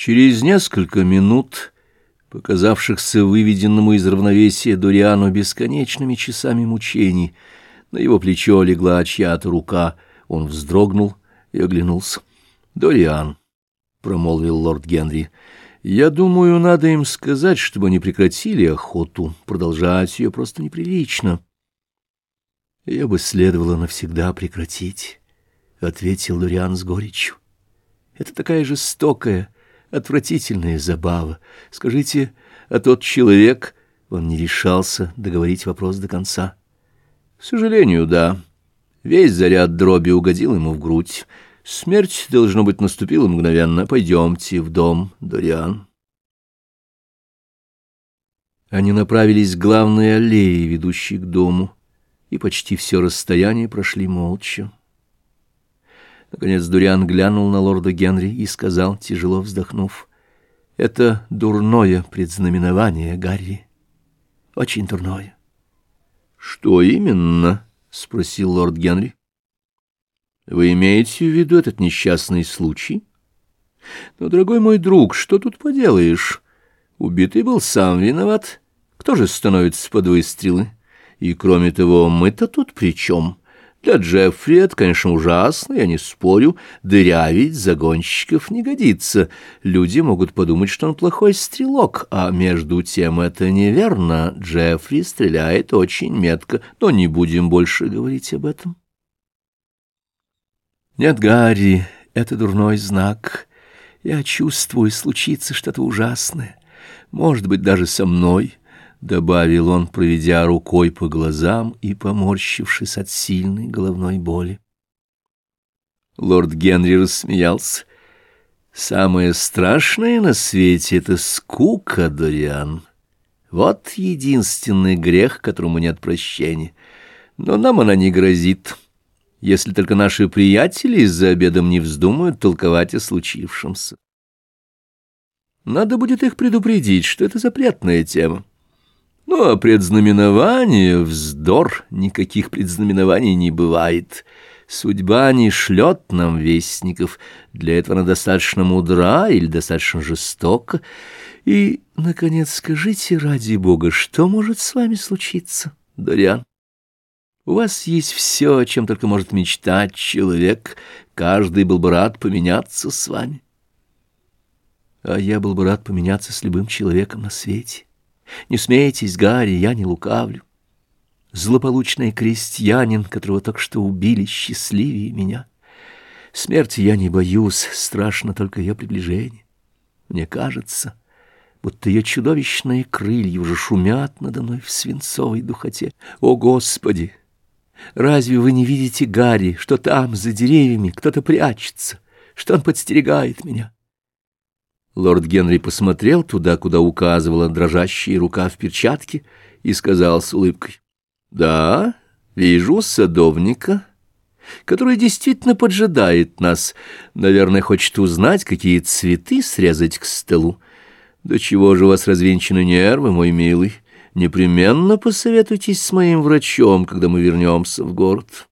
Через несколько минут, показавшихся выведенному из равновесия Дориану бесконечными часами мучений, на его плечо легла чья-то рука, он вздрогнул и оглянулся. «Дориан», — промолвил лорд Генри, — «я думаю, надо им сказать, чтобы они прекратили охоту, продолжать ее просто неприлично». «Ее бы следовало навсегда прекратить», — ответил Дориан с горечью. «Это такая жестокая...» Отвратительная забава. Скажите, а тот человек... Он не решался договорить вопрос до конца. К сожалению, да. Весь заряд дроби угодил ему в грудь. Смерть, должно быть, наступила мгновенно. Пойдемте в дом, Дориан. Они направились к главной аллее, ведущей к дому, и почти все расстояние прошли молча. Наконец Дуриан глянул на лорда Генри и сказал, тяжело вздохнув, «Это дурное предзнаменование, Гарри, очень дурное». «Что именно?» — спросил лорд Генри. «Вы имеете в виду этот несчастный случай?» «Но, дорогой мой друг, что тут поделаешь? Убитый был сам виноват. Кто же становится под выстрелы? И, кроме того, мы-то тут при чем?» Для Джеффри это, конечно, ужасно, я не спорю, дырявить загонщиков не годится. Люди могут подумать, что он плохой стрелок, а между тем это неверно. Джеффри стреляет очень метко, но не будем больше говорить об этом. Нет, Гарри, это дурной знак. Я чувствую, случится что-то ужасное. Может быть, даже со мной. — добавил он, проведя рукой по глазам и поморщившись от сильной головной боли. Лорд Генри рассмеялся. «Самое страшное на свете — это скука, Дориан. Вот единственный грех, которому нет прощения. Но нам она не грозит, если только наши приятели за обедом не вздумают толковать о случившемся. Надо будет их предупредить, что это запретная тема. Ну, а предзнаменование — вздор, никаких предзнаменований не бывает. Судьба не шлет нам вестников, для этого она достаточно мудра или достаточно жестока. И, наконец, скажите, ради бога, что может с вами случиться, Дориан? У вас есть все, о чем только может мечтать человек, каждый был бы рад поменяться с вами. А я был бы рад поменяться с любым человеком на свете. Не смейтесь, Гарри, я не лукавлю. Злополучный крестьянин, которого так что убили, счастливее меня. Смерти я не боюсь, страшно только ее приближение. Мне кажется, будто ее чудовищные крылья уже шумят надо мной в свинцовой духоте. О, Господи! Разве вы не видите, Гарри, что там, за деревьями, кто-то прячется, что он подстерегает меня?» Лорд Генри посмотрел туда, куда указывала дрожащая рука в перчатке, и сказал с улыбкой, «Да, вижу садовника, который действительно поджидает нас. Наверное, хочет узнать, какие цветы срезать к столу. До чего же у вас развинчены нервы, мой милый? Непременно посоветуйтесь с моим врачом, когда мы вернемся в город».